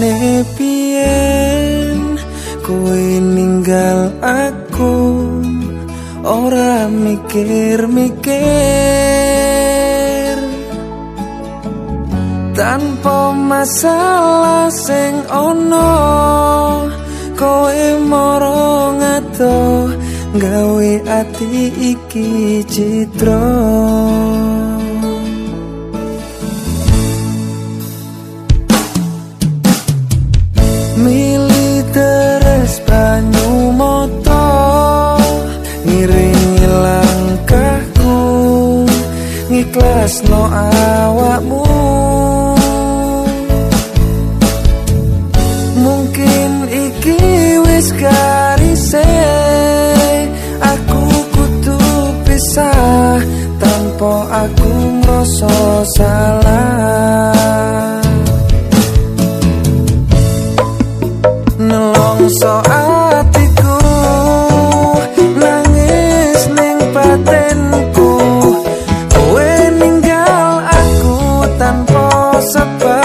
ne pian kowe ninggal aku. Ora mikir-mikir. Tanpa masalah sing ono kowe morong ato gawe ati iki citra no awakmu. Mungkin iki wis garise aku kudu pisah tanpa aku ngrasa salah nossa paz.